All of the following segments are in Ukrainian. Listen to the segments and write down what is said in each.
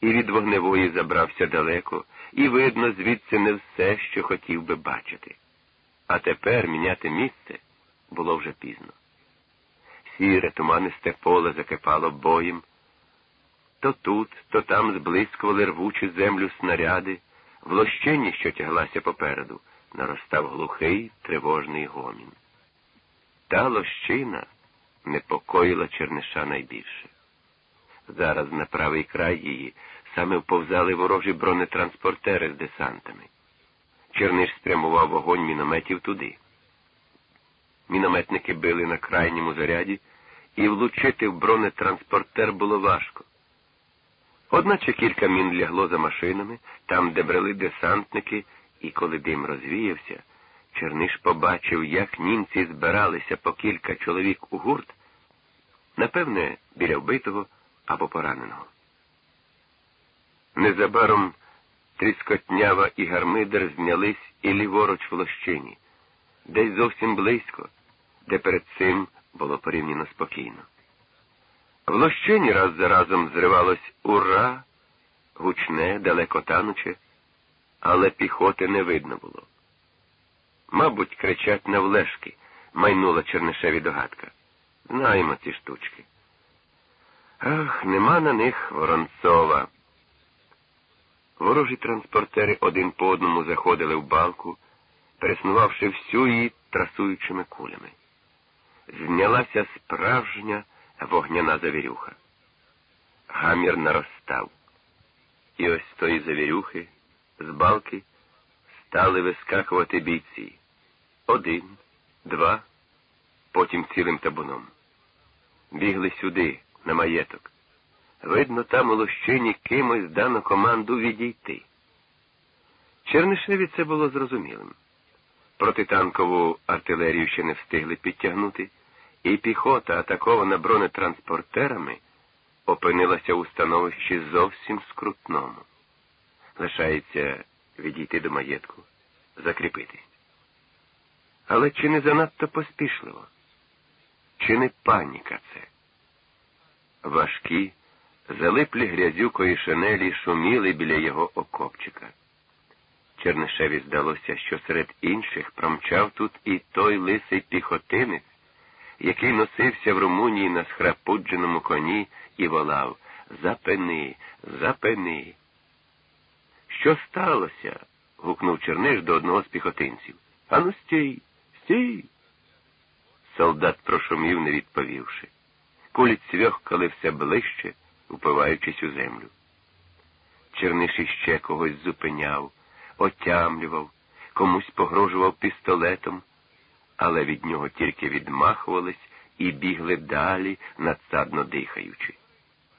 і від вогневої забрався далеко, і видно звідси не все, що хотів би бачити. А тепер міняти місце було вже пізно. Сіре, туманисте поле закипало боєм. То тут, то там зблискували рвучі землю снаряди, в лощині, що тяглася попереду, наростав глухий тривожний гомін. Та лощина непокоїла Черниша найбільше. Зараз на правий край її саме вповзали ворожі бронетранспортери з десантами. Черниш спрямував вогонь мінометів туди. Мінометники били на крайньому заряді, і влучити в бронетранспортер було важко. Одначе кілька мін лягло за машинами, там, де брели десантники, і коли дим розвіявся, Черниш побачив, як німці збиралися по кілька чоловік у гурт, напевне, біля вбитого або пораненого. Незабаром тріскотнява і гармидер знялись і ліворуч в лощині, десь зовсім близько, де перед цим було порівняно спокійно. В лощині раз за разом зривалось ура, гучне, далеко тануче, але піхоти не видно було. Мабуть, кричать навлешки, майнула Чернишеві догадка. Знаємо ці штучки. Ах, нема на них Воронцова. Ворожі транспортери один по одному заходили в балку, переснувавши всю її трасуючими кулями. Знялася справжня вогняна завірюха. Гамір наростав. І ось тої завірюхи з балки стали вискакувати бійці. Один, два, потім цілим табуном. Бігли сюди, на маєток. Видно, там у лощині кимось дано команду відійти. Чернишеві це було зрозумілим. Протитанкову артилерію ще не встигли підтягнути, і піхота, атакована бронетранспортерами, опинилася у становищі зовсім скрутному. Лишається відійти до маєтку, закріпитись. Але чи не занадто поспішливо? Чи не паніка це? Важкі, залиплі грязюкої шинелі шуміли біля його окопчика. Чернишеві здалося, що серед інших промчав тут і той лисий піхотинець, який носився в Румунії на схрапудженому коні і волав Запини, запини. Що сталося? гукнув Черниш до одного з піхотинців. Ану, стій, стій. Солдат прошумів, не відповівши. Кулі цвьохкали все ближче, упиваючись у землю. Черниш іще когось зупиняв, отямлював, комусь погрожував пістолетом, але від нього тільки відмахувались і бігли далі, надсадно дихаючи.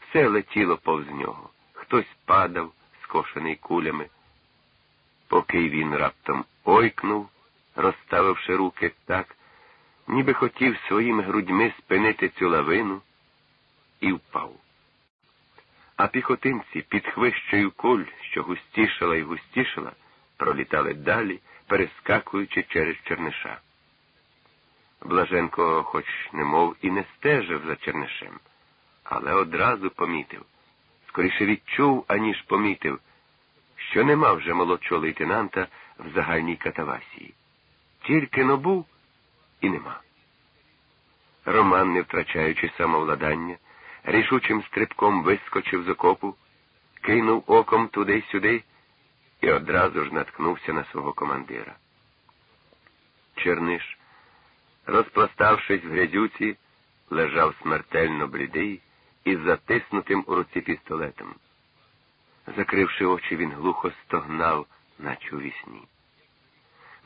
Все летіло повз нього. Хтось падав, скошений кулями. Поки він раптом ойкнув, розставивши руки так, ніби хотів своїми грудьми спинити цю лавину, і впав. А піхотинці під хвищею куль, що густішала і густішала, пролітали далі, перескакуючи через Черниша. Блаженко, хоч немов і не стежив за Чернишем, але одразу помітив, скоріше відчув, аніж помітив, що нема вже молодшого лейтенанта в загальній катавасії. Тільки но був і нема. Роман, не втрачаючи самовладання, рішучим стрибком вискочив з окопу, кинув оком туди-сюди і одразу ж наткнувся на свого командира. Черниш, розпластавшись в грязюці, лежав смертельно блідий із затиснутим у руці пістолетом. Закривши очі, він глухо стогнав, наче у вісні.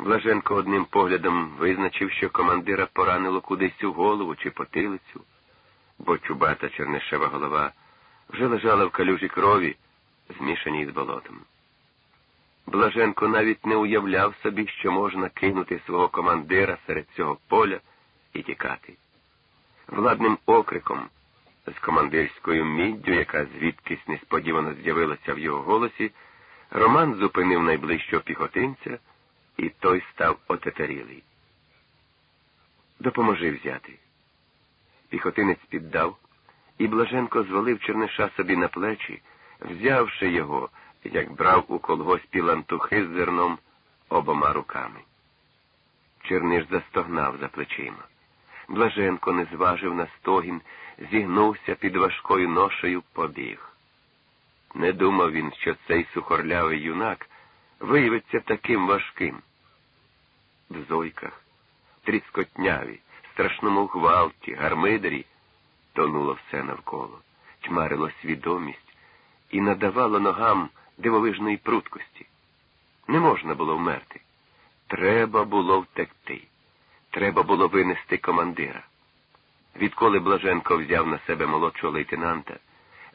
Блаженко одним поглядом визначив, що командира поранило кудись у голову чи потилицю, бо чубата чернишева голова вже лежала в калюжі крові, змішаній з болотом. Блаженко навіть не уявляв собі, що можна кинути свого командира серед цього поля і тікати. Владним окриком, з командирською міддю, яка звідкись несподівано з'явилася в його голосі, Роман зупинив найближчого піхотинця і той став отетерілий. Допоможи взяти. Піхотинець піддав, і Блаженко звалив Черниша собі на плечі, взявши його, як брав у колгоспі лантухи з зерном обома руками. Черниш застогнав за плечима. Блаженко не зважив на стогін, зігнувся під важкою ношею, побіг. Не думав він, що цей сухорлявий юнак виявиться таким важким. В зойках, тріскотняві, страшному гвалті, гармидері тонуло все навколо, чмарило свідомість і надавало ногам дивовижної пруткості. Не можна було вмерти. Треба було втекти. Треба було винести командира. Відколи Блаженко взяв на себе молодшого лейтенанта,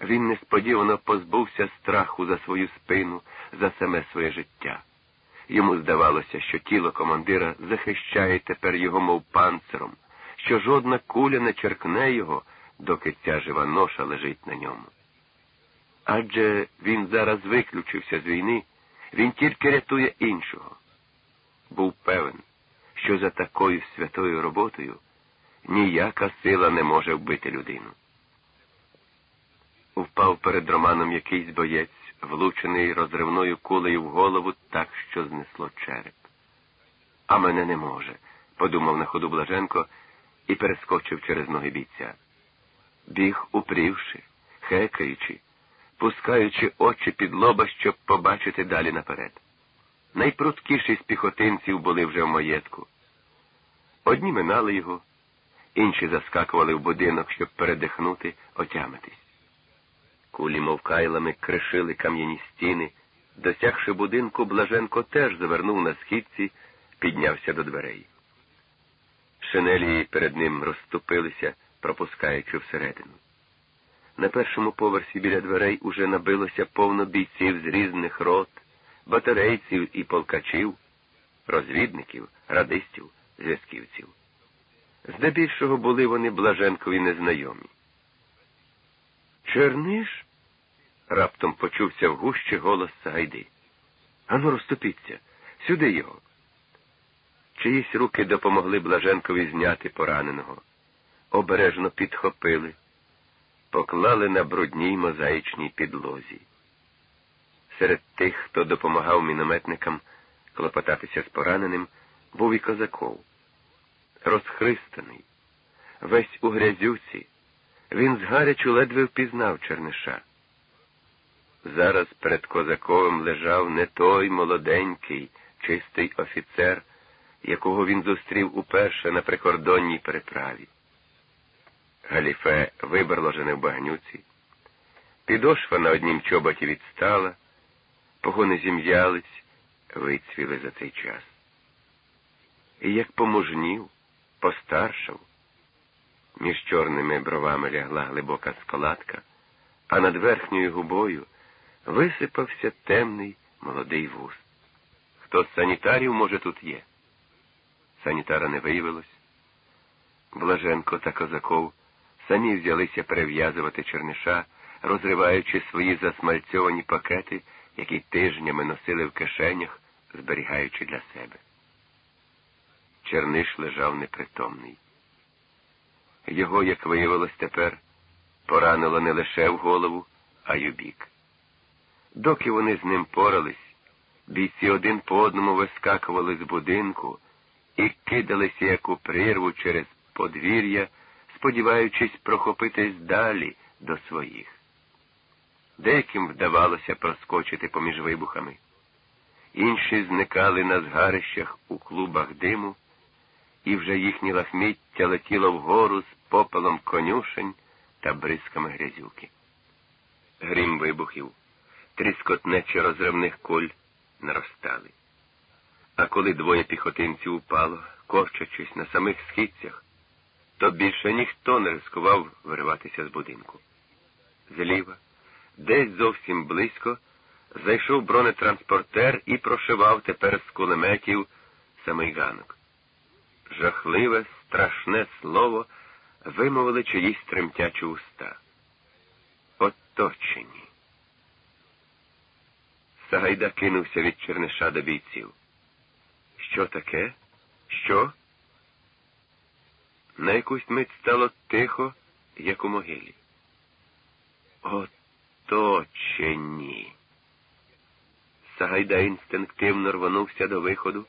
він несподівано позбувся страху за свою спину, за саме своє життя. Йому здавалося, що тіло командира захищає тепер його, мов панциром, що жодна куля не черкне його, доки ця жива ноша лежить на ньому. Адже він зараз виключився з війни, він тільки рятує іншого. Був певен, що за такою святою роботою ніяка сила не може вбити людину. Упав перед Романом якийсь боєць, влучений розривною кулею в голову так, що знесло череп. А мене не може, подумав на ходу Блаженко і перескочив через ноги бійця. Біг, упрівши, хекаючи, пускаючи очі під лоба, щоб побачити далі наперед. Найпруткіші з піхотинців були вже в маєтку. Одні минали його, інші заскакували в будинок, щоб передихнути, отямитись. Кулі, мов кайлами, кришили кам'яні стіни. Досягши будинку, Блаженко теж завернув на східці, піднявся до дверей. Шинелі перед ним розступилися, пропускаючи всередину. На першому поверсі біля дверей уже набилося повно бійців з різних рот, батарейців і полкачів, розвідників, радистів, зв'язківців. Здебільшого були вони Блаженкові незнайомі. Черниш? раптом почувся в гущі голос Сагайди. Ану, розступіться, сюди його. Чиїсь руки допомогли Блаженкові зняти пораненого, обережно підхопили, поклали на брудній мозаїчній підлозі. Серед тих, хто допомагав мінометникам клопотатися з пораненим, був і козаков. Розхристаний, весь у грязюці, він згарячу ледве впізнав Черниша. Зараз перед козаковим лежав не той молоденький, чистий офіцер, якого він зустрів уперше на прикордонній переправі. Галіфе виберложене в багнюці, підошва на однім чоботі відстала, погони зім'ялись, вицвіли за цей час. І як помужнів, постаршав, між чорними бровами лягла глибока складка, а над верхньою губою висипався темний молодий вуз. Хто з санітарів, може, тут є? Санітара не виявилось. Блаженко та козаков самі взялися перев'язувати черниша, розриваючи свої засмальцьовані пакети, які тижнями носили в кишенях, зберігаючи для себе. Черниш лежав непритомний. Його, як виявилось тепер, поранило не лише в голову, а й у бік. Доки вони з ним порались, бійці один по одному вискакували з будинку і кидалися як у прірву через подвір'я, сподіваючись прохопитись далі до своїх. Деяким вдавалося проскочити поміж вибухами, інші зникали на згарищах у клубах диму, і вже їхні лахміття летіло вгору з попелом конюшень та бризками грязюки. Грім вибухів тріскотнечі розривних куль наростали. А коли двоє піхотинців упало, корчачись на самих східцях, то більше ніхто не рискував вириватися з будинку. Зліва, десь зовсім близько, зайшов бронетранспортер і прошивав тепер з кулеметів самий ганок. Жахливе, страшне слово вимовили чиїсь тремтячі уста. Оточені. Сагайда кинувся від Черниша до бійців. Що таке? Що? На якусь мить стало тихо, як у могилі. то чи ні. Сагайда інстинктивно рвонувся до виходу,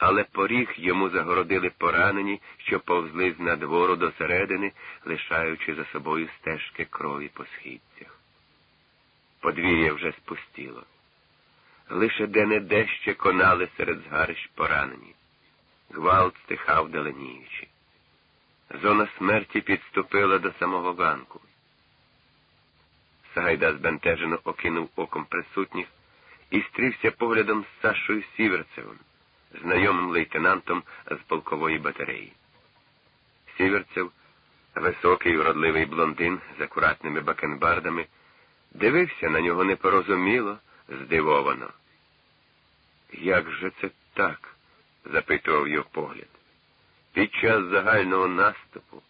але поріг йому загородили поранені, що повзли з надвору до середини, лишаючи за собою стежки крові по східцях. Подвір'я вже спустіло. Лише де не де ще конали серед згарищ поранені. Гвалт стихав даленіючи. Зона смерті підступила до самого ганку. Сагайда збентежено окинув оком присутніх і стрівся поглядом з Сашою Сіверцевим, знайомим лейтенантом з полкової батареї. Сіверцев, високий уродливий блондин з акуратними бакенбардами, дивився на нього непорозуміло, здивовано. Як же це так? запитував його погляд. Під час загального наступу,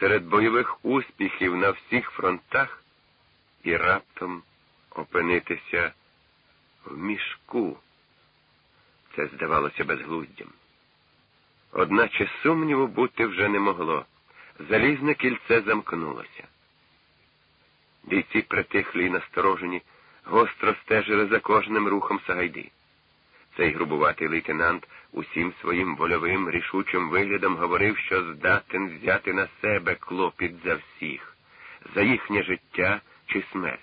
серед бойових успіхів на всіх фронтах і раптом опинитися в мішку. Це здавалося безглуздям. Одначе сумніву бути вже не могло. Залізне кільце замкнулося. Бійці притихлі й насторожені, гостро стежили за кожним рухом Сагайди. Цей грубуватий лейтенант усім своїм вольовим, рішучим виглядом говорив, що здатен взяти на себе клопіт за всіх, за їхнє життя чи смерть.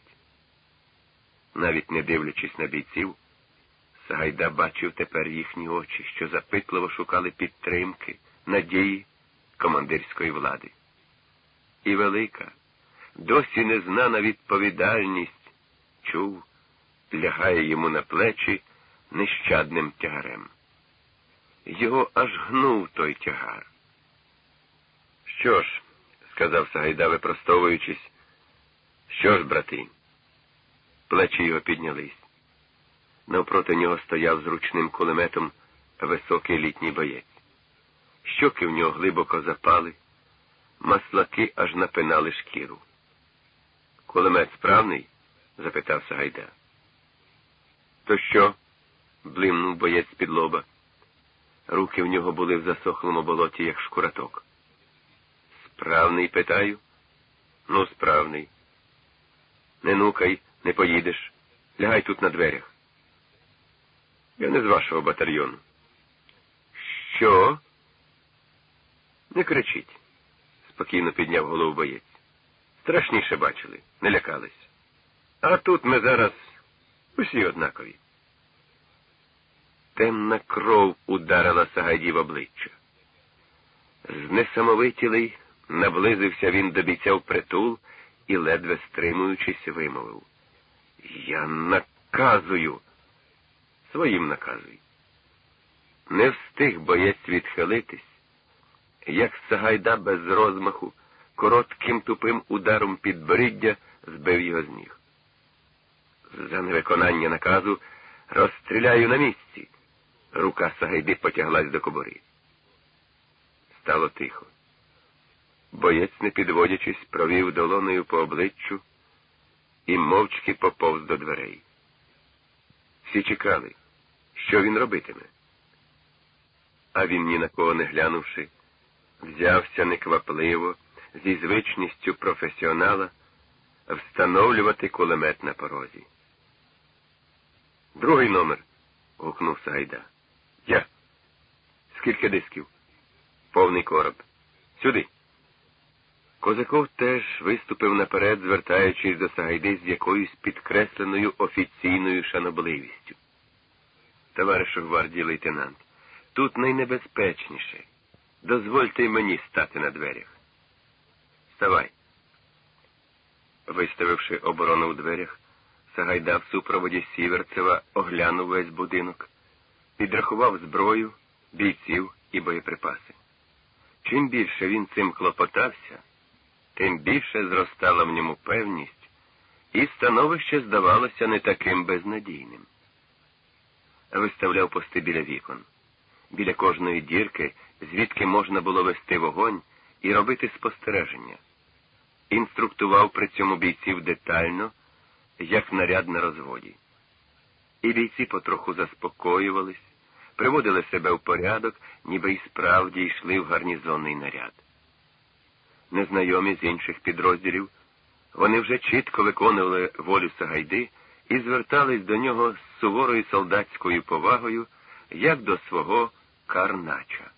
Навіть не дивлячись на бійців, Сагайда бачив тепер їхні очі, що запитливо шукали підтримки, надії командирської влади. І велика, досі незнана відповідальність чув, лягає йому на плечі нещадним тягарем. Його аж гнув той тягар. Що ж, сказав Сагайда, випростовуючись, що ж, брати? Плечі його піднялись. Навпроти нього стояв зручним кулеметом високий літній боєць. Щоки в нього глибоко запали, маслаки аж напинали шкіру. Кулемет справний? запитав Сагайда. То що? блимнув боєць під лоба. Руки в нього були в засохлому болоті, як шкураток. Справний, питаю? Ну, справний. Не нукай, не поїдеш. Лягай тут на дверях. Я не з вашого батальйону. Що? Не кричіть, спокійно підняв голову боєць. Страшніше бачили, не лякались. А тут ми зараз усі однакові. Темна кров ударила Сагайді в обличчя. Знесамовитілий наблизився він до бійця в притул і, ледве стримуючись, вимовив. Я наказую. Своїм наказуй. Не встиг боєць відхилитись, як Сагайда без розмаху, коротким тупим ударом підборіддя збив його з ніг. За невиконання наказу розстріляю на місці. Рука Сагайди потяглась до кобури. Стало тихо. Боєць, не підводячись, провів долоною по обличчю і мовчки поповз до дверей. Всі чекали, що він робитиме. А він, ні на кого не глянувши, взявся неквапливо, зі звичністю професіонала, встановлювати кулемет на порозі. Другий номер. гукнув Сагайда. Я. Скільки дисків? Повний короб. Сюди. Козаков теж виступив наперед, звертаючись до Сагайди з якоюсь підкресленою офіційною шанобливістю. Товаришу гвардії лейтенант, тут найнебезпечніше. Дозвольте й мені стати на дверях. Вставай. Виставивши оборону в дверях, Сагайда в супроводі Сіверцева оглянув весь будинок, підрахував зброю, бійців і боєприпаси. Чим більше він цим клопотався, тим більше зростала в ньому певність, і становище здавалося не таким безнадійним. Виставляв пости біля вікон, біля кожної дірки, звідки можна було вести вогонь і робити спостереження. Інструктував при цьому бійців детально, як наряд на розводі. І бійці потроху заспокоювались, приводили себе в порядок, ніби й справді йшли в гарнізонний наряд незнайомі з інших підрозділів, Вони вже чітко виконували волю Сагайди і звертались до нього з суворою солдатською повагою, як до свого карнача.